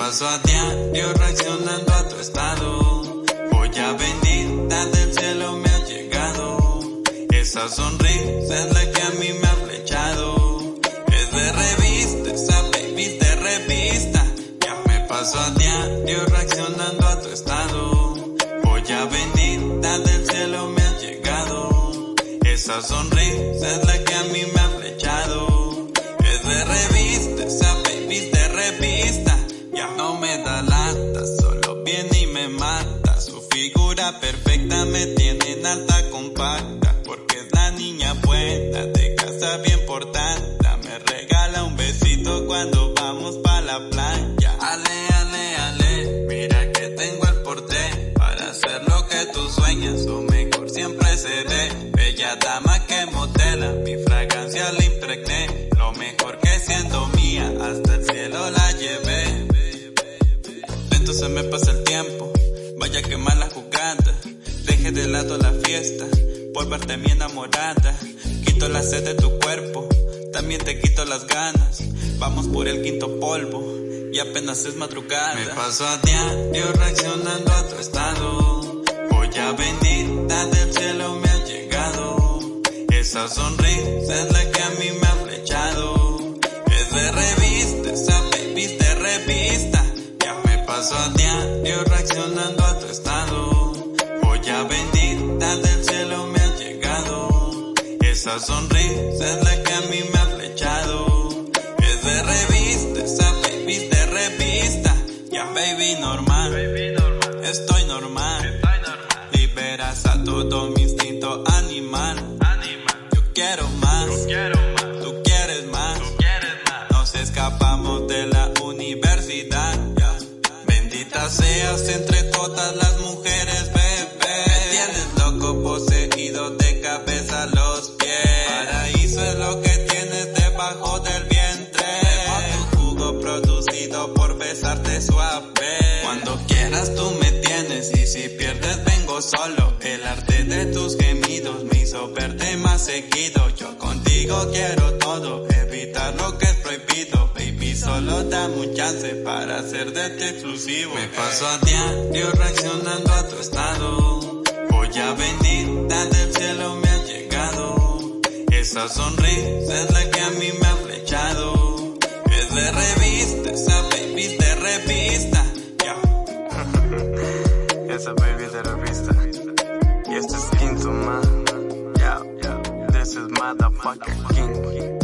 paso a diario reaccionando a tu estado. Voy a bendita del cielo me ha llegado. Esa sonrisa es la que a mí me ha flechado. Es de revista, esa baby de revista. Ya me paso a diario reaccionando a tu estado. Voy a bendita del cielo me ha llegado. Esa sonrisa es la que a mí me me tiene en alta compacta. Porque es la niña buena, de casa bien portada. Me regala un besito cuando vamos pa' la playa. Ale, ale, ale, mira que tengo el porte. Para hacer lo que tú sueñas, o mejor siempre seré. Bella dama que modela, mi fragancia la impregné. Lo mejor que siendo mía, hasta el cielo la llevé. Lento se me pasa el tiempo, vaya que mala jugada. De lado la fiesta, por verte mi enamorada. Quito la sed de tu cuerpo, también te quito las ganas. Vamos por el quinto polvo, y apenas es madrugada. Me paso a diario reaccionando a tu estado. Voy a bendita del cielo me ha llegado. Esa sonrisa es la que a mí me ha flechado. Es de revista, esa baby de revista. Ya me paso a diario reaccionando Esa sonrisa es la que a mí me ha flechado. Es de revista, esa baby de revista. Ya baby normal, estoy normal. Liberas a todo mi instinto animal. Yo quiero más, tú quieres más. Nos escapamos de la universidad. Bendita seas entre todas las mujeres, besarte suave. Cuando quieras tú me tienes y si pierdes vengo solo. El arte de tus gemidos me hizo verte más seguido. Yo contigo quiero todo, evitar lo que es prohibido. Baby, solo dame un chance para hacer de ti exclusivo. Me paso a diario reaccionando a tu estado. Voy a bendita del cielo me ha llegado. Esa sonrisa es la que a mí me ha flechado. Es de revista, esa baby es de revista. Ya. Esa baby de revista. Y este es Quinto Man. This is motherfucker King.